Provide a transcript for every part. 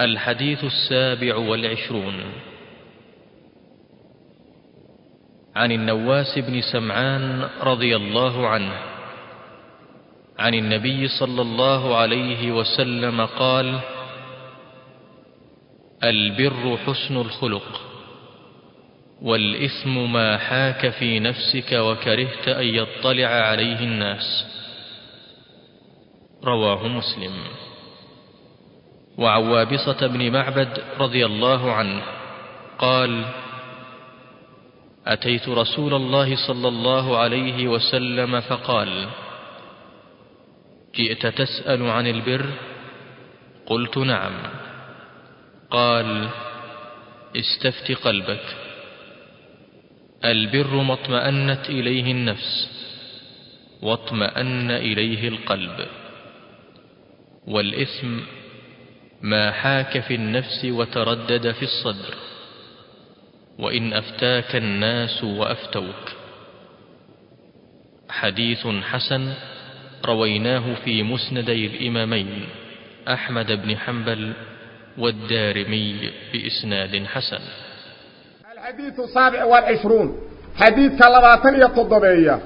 الحديث السابع والعشرون. عن النواس بن سمعان رضي الله عنه عن النبي صلى الله عليه وسلم قال البر حسن الخلق والإثم ما حاك في نفسك وكرهت أن يطلع عليه الناس. رواه مسلم. وعن وابصة بن معبد رضي الله عنه قال أتيت رسول الله صلى الله عليه وسلم فقال جئت تسأل عن البر؟ قلت نعم. قال استفت قلبك. البر ما اطمأنت إليه النفس واطمأن إليه القلب والإثم ما حاك في النفس وتردد في الصدر وإن أفتاك الناس وأفتوك. حديث حسن رويناه في مسندي الإمامين أحمد بن حنبل والدارمي بإسناد حسن. الحديث السابع والعشرون حديث كلباتن يتضبية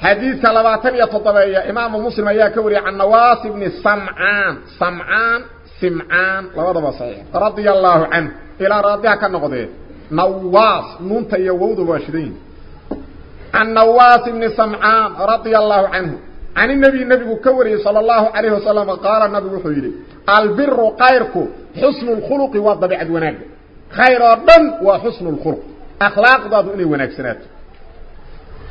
حديث كلباتن يتضبية إمام مسلم أيها كوري عن نواس بن سمعان. سمعان سمعان لوضع صحيح رضي الله عنه إلى راضيها كالنقضي نواس نونت يوود باشدين عن نواس بن سمعان رضي الله عنه عن النبي النبي كوري صلى الله عليه وسلم قال النبي حيري البر خيرك حسن الخلق والضبيعة وناك خير الدن وحسن الخلق أخلاق ضاد إني وناكسنات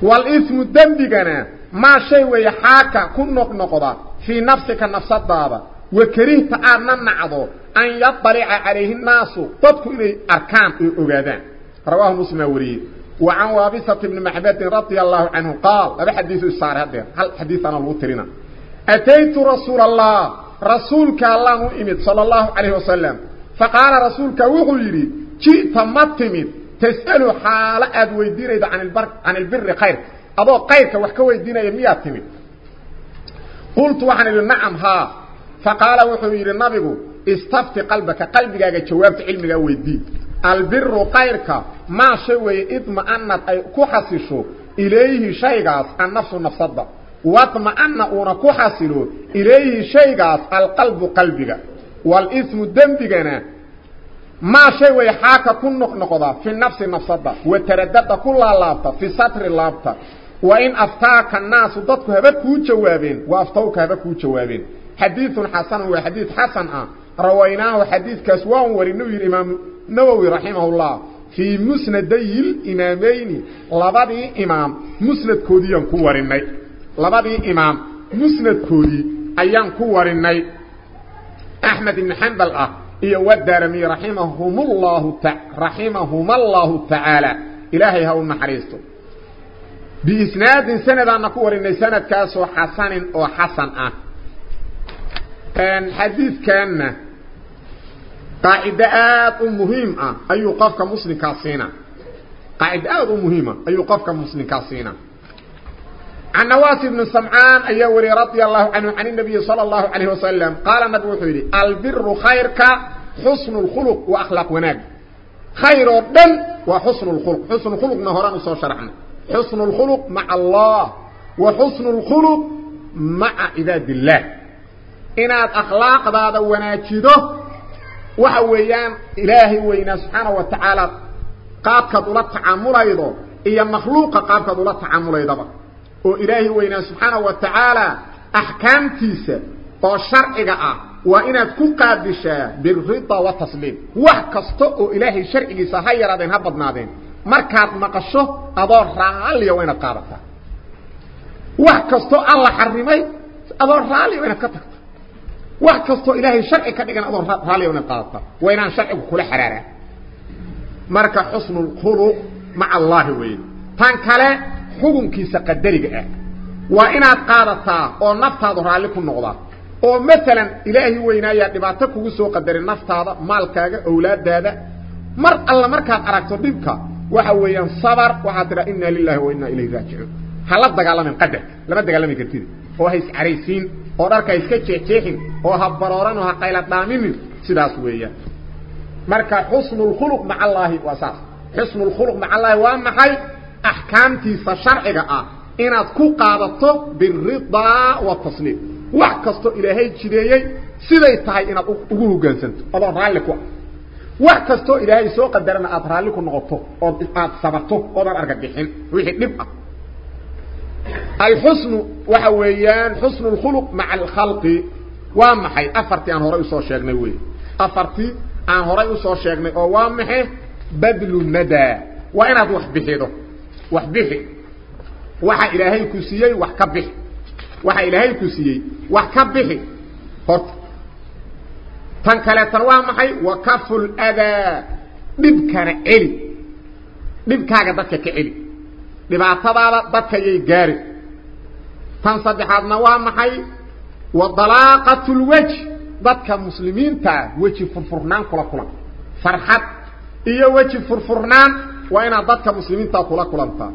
والإثم الدنبغنا ما شيء ويحاكا كن نقنقضا في نفسك النفس الضابة وكرهت أن نعضو أن يطلع عليه الناس. تدخل أركان أغادان رواه مسلم وريه وعن وابسة بن محبات رضي الله عنه قال هذا حديث السار هذا. هل حديثنا الوترنا أتيت رسول الله. رسولك الله إمد صلى الله عليه وسلم. فقال رسولك وغيري جئت متمد. تسأل حال أد ويدين عن البر عن البر خير. أبو خيرك وحكا ويدين يميات قلت وحن نعم ها. فقال وحوير النبي استفت قلبك قلبك جوابت علمك ويدين البر خيرك ما شوي اطمأنت أي كحسشو إليه شيغاس النفس النفسد واطمأن أونا كحسلو إليه شيغاس القلب قلبك. والإثم دنبغنا ما شوي حاكا كن نقنقضا في النفس النفسد وتردد كل اللابطة في سطر اللابطة وإن أفتاك الناس ضدك هبكو جوابين وأفتوك هبكو جوابين. حديث حسن وحديث حسن آه. رويناه حديث كسوان ورنوي الإمام نووي رحمه الله. في مسندي الإمامين لبدي إمام. مسند كوديان كورني لبدي إمام. مسند كودي أيان كورني أحمد بن حنبل أه. رحمهم الله تع... رحمهم الله تعالى. إلهي هو المحريستو. بإسناد سند أن كورني سند كاسو حسن وحسن أه. كان حديث كان قاعدات مهمة. أي قفك مسلم كاسينا. قاعدات مهمة. أي قفك مسلم كاسينا. عن نواس بن سمعان أي وري رضي الله عنه عن النبي صلى الله عليه وسلم. قال النبي حيري البر خيرك حسن الخلق وأخلاق وناج. خير الدن وحسن الخلق. حسن الخلق نهران وصو شرحنا حسن الخلق مع الله وحسن الخلق مع عباد الله. إناد أخلاق ذا ذا وناجده وحويان إلهي وإنا سبحانه وتعالى قاب كدولة تعامل أيضا إيا مخلوق قاب كدولة تعامل أيضا وإلهي وإنا سبحانه وتعالى أحكام تيسا وشرعك أه وإناد كقادشا بالرضا والتسليم. وحكستو إلهي شرعك سهيرا دين هبضنا دين مركات مقشو أدور رعالي وإناد قابتا. وحكستو الله حرمي. أدور رعالي وإناد قابتا وقتستو إلهي شرعي كدقان أدو رفالي ونقاطة وإنان شرعي كل حرارة مركة حصن الخلق مع الله وين تانكالا حكم كيسا قدري بأه وإن قادتا أو نفتا ظهر لكم نغضا أو مثلا إلهي وين آيات لباتكو قسو قدري نفتا ظهر مالكا أولاد دادا مر الله مركة قراكتو ديبكا وحوين صبر وحاتر إنا لله وإنا إليه ذاكي هلات دقال من قدك لما دقال من كرتيدي هو هيس عريسين oo dharka iska jeexjeexin oo ha barooran oo ha qayla dhaaminin sidaas weeyaan marka xusnul khuluq maca allaahi waa saas xusnul khuluq maca allaahi waa maxay axkaamtiisa sharciga ah inaad ku qaadato biridaa watasliim wax kastoo ilaahay jideeyey siday tahay inaad ugu hoggaansanto adoo raalli ku ah wax kastoo ilaahay soo qadarana aad raalli ku noqoto ood aad sabarto oodan argagixin wixii dhib ah الحسن وحويان حسن الخلق مع الخلق. وما حي. أفرتي ان هوراي سو شيغني وي. أفرتي ان هوراي سو شيغني أو وما حي بدل الندى. وأنا أروح بهيدو وحبه وحا إلهي كسيي وح كبه وحا إلهي كسيي وح كبه هرت تنكلتن وما حي وكف الأذى. بكر علي بكاغه بكك علي دبا طبابه بكاي جاري. تن صدحات نوام حي وضلاقة الوجه. ضد المسلمين تا وجه فرفرنان كلا كلا. فرحات إيا وجه فرفرنان. وإن ضد المسلمين تا كلا كلا تا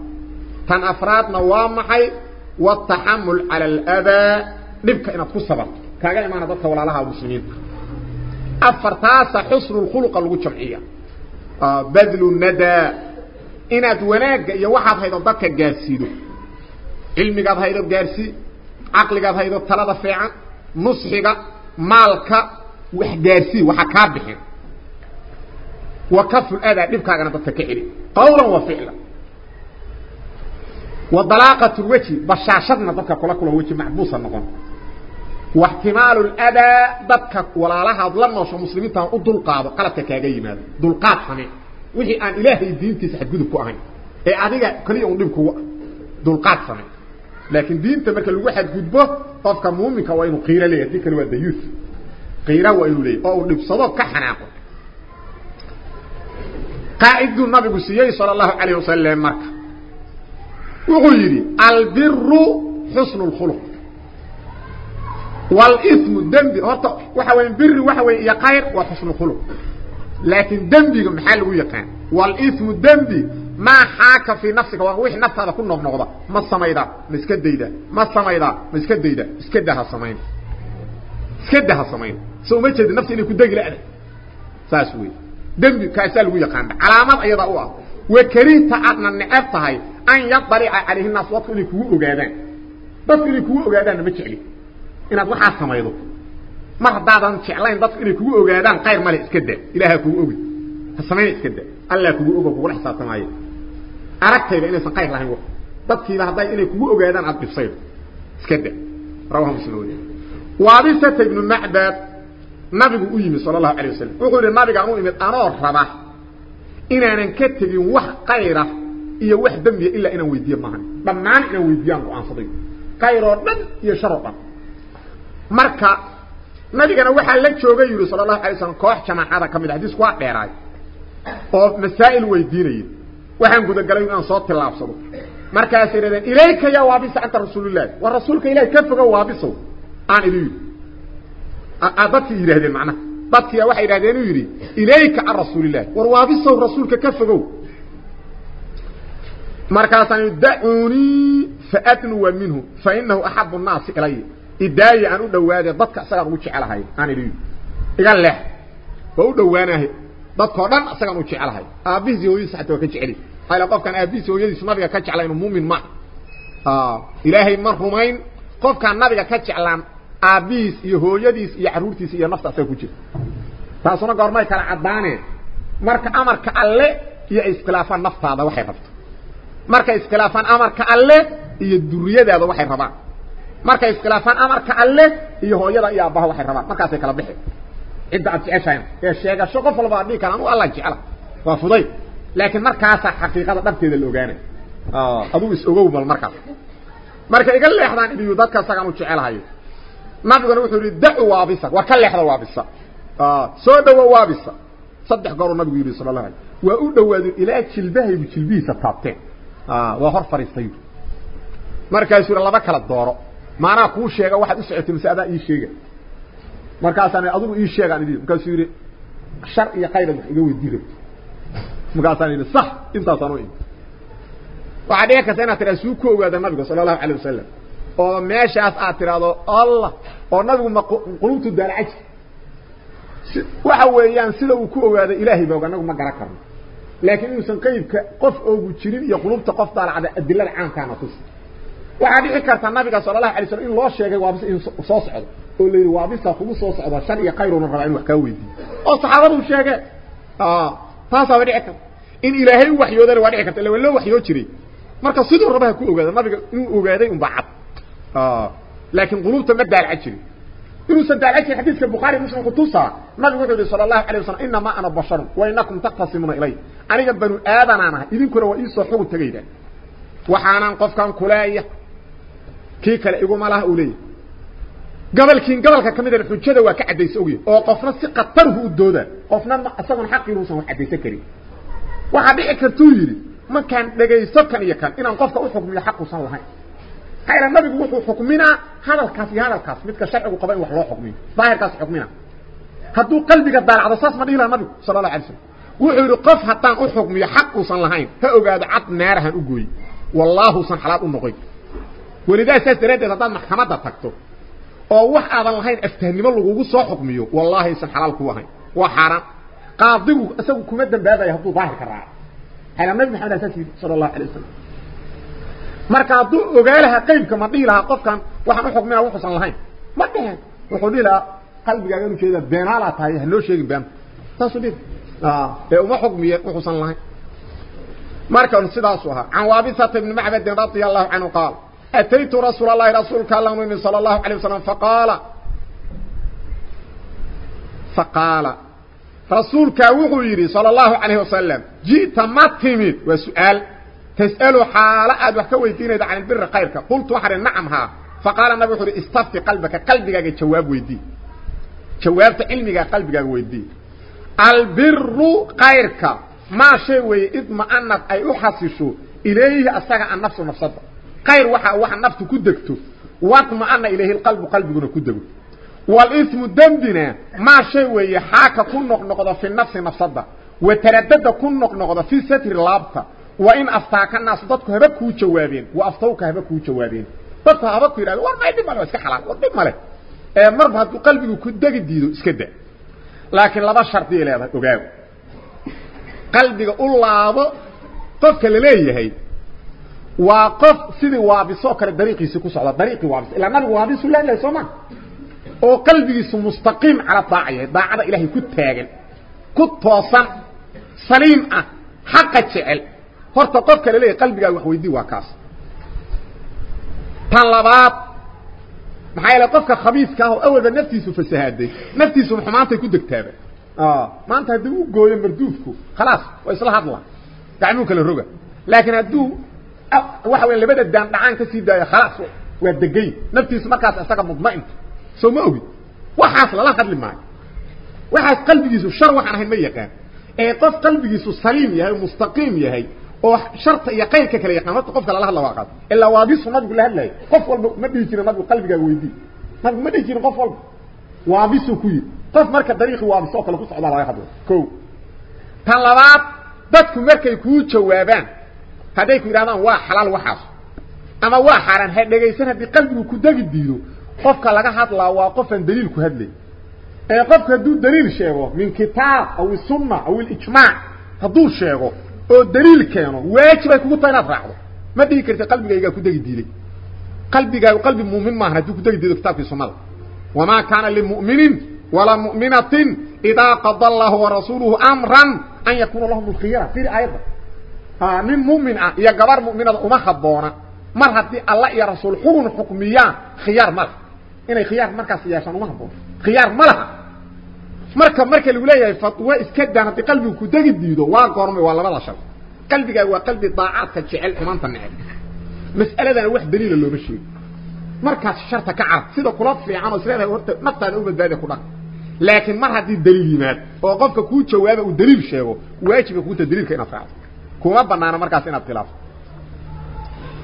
تن أفراد نوام حي والتحمل على الأباء لبك إن أدخل سبب. كأجل ما نضدك ولا لها المسلمين. أفرتاس حصر الخلق الوجمعية. آه، بدل الندى. إن أدوناك يوحف هيدا ضدك الجاسيدو ilmi gab haydo gaarsi aqli gab haydo talada fiican nusxiga maalka wax gaarsi waxa ka bixin وكف الأداء دفكاغنا بالتكعيري قولا وفعلا وضلاقة الوجه بشاشتنا دفكا قولا كله وجه محبوسا نقول واحتمال الأداء دفكا ولا لها ظلمنا وشو مسلمين تهان ادو القاب قال التكاغي ماذا دو القاب حمي وجه ان الهي الدين تسحب قدبكو اهين اي عديقا كل يوم دفكو دو القاب لكن دين تمك الواحد جذبه طفك مؤمن كوينه قيرة ليه ديك الواد يوث قيرة وإنه ليه أو نب صدق كحناق قائد النبي سيئي صلى الله عليه وسلم مركب وغيري البر حسن الخلق. weyn bir waxa weyn iyo qayr wa xusn khuluq laakin dambiga maxaa lagu yaqaan wal ithmu ما حاك في نفسك. وحيح نفس هذا كنه في نغضة ما السمايدة مسكدة إذا ما السمايدة مسكدة إذا اسكدها السمايين اسكدها السمايين سو ميتشد النفس إليه كدهك لأنا ساسوي دم كأسال ويقان علامات أيضا هو. وكريه تأطنا النعبت هاي أن يطبري عليه الناس وطف إليه كوه أغادان بطف إليه كوه أغادان نمتش علي إن أدوح السمايضو مهدادان شعلين بطف إليه كوه أغادان قير مالي اسكده إلهي ha samayna iska da allah kugu ogo kugula xisaabtamaayo aragtayda inaysan qayr lahayn dadkiiba hadday inay kugu ogaadaan aad dhibsaydo iska da rawaha muslim wariya waabisata ibnu macbad nabigu u yimid sala allahu alay wasalam wuxuu yihi nabigaan u imid anoo raba inaanan ka tegin wax qayra iyo wax dembiya ilaa inaan weydiiye maahan dhammaan inaan weydiyaan go-aansaday qayr oo dhan iyo shar oo dhan marka nabigana waxaa la joogay yiri sallallahu alayhi wasallam koox jamaacada kamid ah hadis waa dheeraay oo masaa'il weydiinayay waxaan guda galay inaan soo tilaabsado markaas yiraahdeen ilayka ya waabisa anta rasuulullah wa rasuulka ilaahay ka foga waabiso aan idin adadki yiraahdeen macna dadki waxay yiraahdeen inuu yiri ilayka ar rasuulillah war waabiso rasuulka ka fogow markaas aan da'uni fa'adnu wa minhu fa innahu ahabbu an-nas ilayya idaaya aan u dhawaade dadka asagaan ugu jecelahay aan idhi iga leex waa u dhawaanahay dadkoo dhan asagaan u jecelahay aabihiis hooyadiis xataa ka jeceli hayla qofkaan aabihiis hooyadiis nabiga ka jecla inuu muumin ma ilaahay ma rumayn qofkaan nabiga ka jeclaan aabihiis iyo hooyadiis iyo caruurtiisa iyo nafta asaga ku jira taasuna goormay kala caddaaneen marka amarka alle iyo iskhilaafaan naftaada waxay rabto marka iskhilaafaan amarka alle iyo duriyadaada waxay rabaan markay iskhilaafaan amarka alle iyo hooyada iyo aabbaha waxay rabaan markaasay kala bixi ادعت اشين يا شيخ شقف البعضي كان هو الله جعل وافضي طيب، لكن مركاسا حقيقة دبتيده لو غاني آه. أبو يسوغو بالمركا مركا قال لي إحنا بيو دكا سغانو جعل هاي. ما بغنا و تريد دعوا وابسا وكل احد وابسا آه. سو دو وابسا صدق قرو النبي صلى الله عليه واو دواد إلى جلبه بجلبي ستابته آه. وهر فريستي مركا يسور لبا كلا دورو ما أنا كو شيغا واحد اسعتي مساده أي شيغا sheega markaasaan adigu ii sheegaan idin markaasuu yidhi shar iyo khayra wax iga weydii rabto markaasaan yidhi sax intaasaan u imi waxaa dhici karta inaad tiraa suu ku ogaada nabiga sala allahu alay wasalam oo meeshaas aad tiraahdo allah oo nabigu qulubtu daalacaji waxa weeyaan sida uu ku ogaaday ilaahay baa anagu ma garan karno laakiin inuusan qaybka qof oogu jirin iyo qulubta qof daalacda adilada caamkaana tus waxaa dhici karta nabiga sallallahu alayhi wasallam in loo sheegay waa in soo socdo oo leeyahay waa bisa kugu soo socdo shar iyo qayruna rabaa in wax ka weydiiyo oo saxaabadu sheegay ah taas waa dhici karta in ilaahay waxyoodana waa dhici karta ilaa loo waxyoo jiray marka sidoo rabaha ku ogaada nabiga inuu ogaaday un baa cad ah laakiin qulubta ma daalca jirin inuu sadaalca jiray xadiiska bukhari muslim qutusa nabigu wuxuu sallallahu alayhi wasallam inna ma ana basharun wa innakum taqtasimuna ilay aniga banu aadanaana idinkuna waa isoo xugu tagayda waxaanan qofkan kuleeya kii kale iguma laha uu leeyahay gabalkiin gabalka kamid ah xujada waa ka cadaysa ogiy oo qofna si qatarhu u dooda qofna asagoon xaqiiruusan wax cadaysa karin waxa dhici kartuu yiri markaan dhagaysto kan iyo kan inaan qofka u xukmiyo xaquusan lahayn hayra nabigu wuxuu xukminaa hadalkaas iyo hadalkaas midka sharcigu qaba in wax loo xukmiyo daahirkaas xukmina hadduu qalbiga daalacdo saas ma dhihi laha nabigu sallallahu alayhi wasallam wuxuu yiri qof haddaan u xukmiyo xaquusan lahayn ha ogaado cad naarahan u gooy wallahu san xalaal u noqoy walidaa saas daraaddeed haddaad maxkamadda tagto oo wax aadan lahayn aftahnimo lagugu soo xukmiyo wallaahi san xalaal ku ahayn waa xaaraan qaadigu isagu kuma dambaabaya hadduu daahirka raaco hayla nabi maxamed saas yidhi sala allahu alay wasalam marka hadduu ogaalaha qaybka ma dhihi lahaa qofkan waxaan u xukminaa wuxuusan lahayn ma dheheen wuxuu dhihi lahaa qalbigaaga inu jeeda beenaalaa tahay ha noo sheegin beenta saasuu dhihi ee uma xukmiye wuxuusan lahayn marka sidaasu ahaa can waabisata ibni macbadin radia allahu canhu qaal أتيت رسول الله رسولك الله مني صلى الله عليه وسلم فقال. فقال. رسولك وغيري صلى الله عليه وسلم. جئت متمد وسؤال. تسأل حالة أد وحكويتين عن البر خيرك. قلت وحر نعم ها. فقال النبي وحر استفتي قلبك. قلبك جواب ويدي. جوابت علمك قلبك ويدي. البر خيرك. ما شيء ويطمئنت أي أحسسه. إليه أستغى النفس نفسه خير وحا وحا نفس كو دغتو واطمع ان اله القلب قلبنا كو دغ والاسم دندنا ما شيء وهي حاك كن نقض في النفس مصدا وتردد كن نقض في ستر لابطه وإن افتاك الناس ضدك هبه كو وافتوك هبه كو جوابين بس هبه كو يراد ور ما يدي مالو اسك حلال ور دي ماله مر بعد قلبي كو دغ ديدو اسك ده. لكن لبا شرط يلهدا اوغاو قلبي قلابه قف كلي ليه هي. Waa qof sidii waabiso kale dariiqiisa ku socda dariiqi waabis ila nabigu waabisu leeyahay sooma oo qalbigiisu mustaqim ala taacay daacada ilaahay ku taagan ku toosan saliim ah xaqa jecel horta qof kale leeyahay qalbigaaga wax weydii waa kaas tan labaad maxaa yeelay qofka khabiiska ah awalba naftiisu fasahaaday naftiisu xumaantay ku degtaaba ah maanta haddii uu gooyo marduufku khalaas waa isla hadla gacmuhu kala roga laakiin hadduu waxa weyn labada daan dhacaan ka sii daayo khalaas waa degay naftiisu markaas isaga mudmain soo ma ogi waxaas lala hadli maayo waxaas qalbigiisu shar waxaan ahayn ma yaqaan ee qof qalbigiisu saliim yahay mustaqiim yahay oo sharta iyo qayrka kale yaqaan horta qofka lala hadla waa qaad ilaa waa bisu nabigu la qof walba ma dhihi jirin nabigu qalbigaaga weydii ma jirin qof walba waa bisu ku qof marka dariiqi waa bisu kale ku socda laga hadlo ko tan labaad dadku markay ku jawaabaan haday ku yiraahdaan waa xalaal waxaas ama waa xaraan ha dhageysan hadii qalbigu ku dagi diido qofka laga hadlaa waa qofan daliil ku hadlay ee qofka haduu daliil sheego min kitaab aw sunna aw ijmaa haduu sheego oo daliil keeno waajib ay kugu tahay inaad raacdo ma dhigi kartid qalbigayga ku dagi diilay qalbigaagu qalbi muumin maahan haduu ku dagi diido kitaabkii sunnada wama kana lil mu'minin wala mu'minatin idha qada Allahu wa rasuluhu amran an yakuna lahum al-khiyara fi آه، من مؤمن آه، يا غبر مؤمن وما خبونا. مر حتى الله يا رسول حكم حكميا خيار مال اني خيار مركا سياسان وما خبو خيار مال مره مره لو ليهي فتوى اسك دان قلبي كو دغي ديدو. وا غورمي وا لبد شل قلبي هو قلبي طاعاتك جعل حمان تنعي مسألة أنا واحد دليل لو مشي مركا شرطة كعرب سيدة كلوب في عام سريره ورت متى أنا وبدالي لكن ما حد دليل مات وقفك كو جوابه ودليل شيغو واجبك كو دليل كان فاعل kuma banaana markaas inaad khilaafto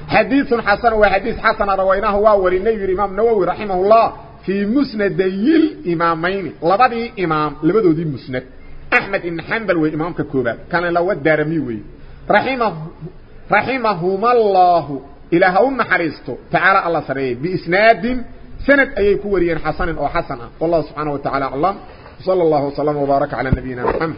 حديث حسن وحديث حسن رويناه ووري النبي الإمام نووي رحمه الله في مسندي الإمامين لبدي إمام لبدو دي مسند. أحمد بن حنبل وإمام ككوبا كان لو الدارمي وي. رحمه رحمهما الله. إلى هم حريستو تعالى الله سريه بإسناد سند أي كوريين حسن أو حسن والله سبحانه وتعالى أعلم. صلى الله وسلم وبارك على نبينا محمد.